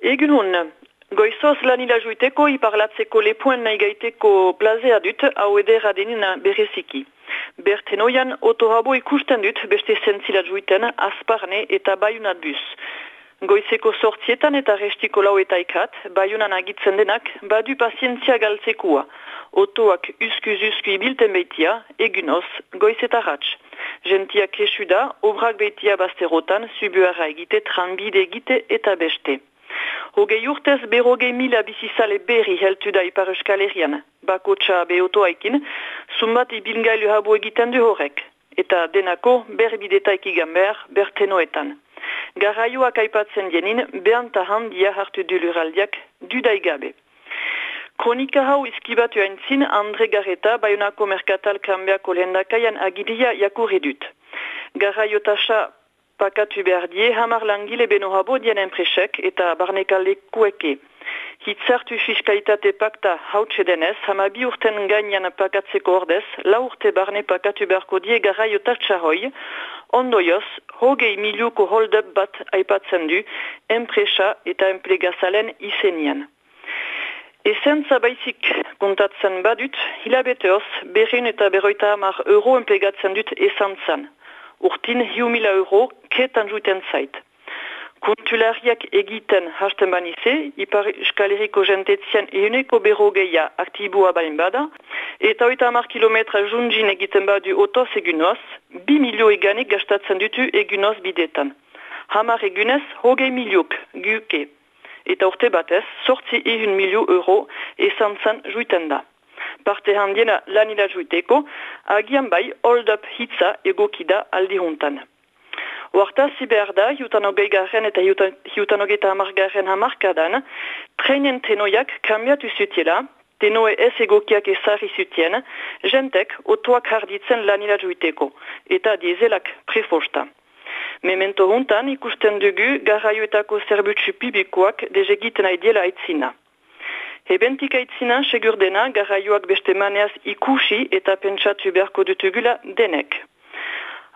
Egun hon, goizoz lan ila juiteko iparlatzeko lepuen nahi gaiteko plazea dut hau edera denina bereziki. Bertenoian otorabo ikusten dut beste zentzila juiten azparne eta baiunat bus. Goizeko sortzietan eta restiko lau eta ikat, baiunan agitzen denak, badu pazientzia galtzekua. Otoak uskuz-usku ibilten behitia, egunoz, goiz. Gentia kesu da, obrak behitia bazterotan, subuara egite, tranbide egite eta beste. Hogei urtez berrogei mila bizizale berri heltu da ipar euskal erian, bakotxa behotoaikin, zumbat ibilgailu habu egiten du horrek, eta denako berbidetaik igan behar bertenoetan. Garraioak aipatzen jenin, behan handia hartu du luraldiak dudaigabe. Kronika hau izkibatu haintzin Andre Gareta, Bayonako Merkatal Kambiako lehendakaian agidia jakurri dut. Garraio tasa pakatu behar die hamar langile beno habo dien enpresek eta barnekale kueke. Hitzartu fiskalitate pakta hautse denez, hamabi urten gainan pakatzeko ordez, la urte barne pakatu beharko die garraio tatxahoi, ondoioz, hogei miliuko hold-up bat aipatzen du, enpresa eta enplegazalen izenian. Esentza baizik kontatzen badut, hilabeteoz, berrin eta berroita hamar euro enplegatzen dut esantzan urtin hiu mila euro ketan juiten zait. Kontulariak egiten hasten banize, ipar eskaleriko jentetzien euneko berrogeia aktibua bain bada, eta oita amar kilometra junjin egiten badu otoz egunoz, bi milio eganik gastatzen dutu egunoz bidetan. Hamar egunez, hogei miliok guke. Eta urte batez, sortzi ehun milio euro esantzan juiten da parte handiena lanila juiteko, agian bai hold-up hitza egokida aldi juntan. Oarta ziber da, hiutan ogei garen eta hiutan ogeita amargaren hamarkadan, treinen tenoiak kambiatu zutiela, tenoe ez egokiak ezari zutien, jentek otuak harditzen lanila juiteko, eta diezelak prefosta. Memento juntan ikusten dugu garraioetako zerbutsu pibikoak dezegiten aidiela aitzina. Hebentik aitzina, segur dena, garraioak beste maneaz ikusi eta pentsatu beharko dutugula denek.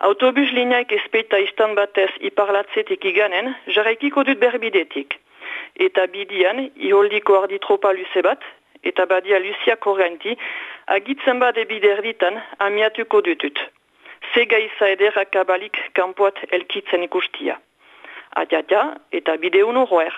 Autobus lineaik ezpeita istan batez iparlatzetik iganen, jarraikiko dut berbidetik. Eta bidian, iholdiko arditropa luze bat, eta badia Lucia Korganti, agitzen bade biderditan amiatuko dutut. Zega iza ederak abalik kanpoat elkitzen ikustia. Adiadia eta bide unu roer.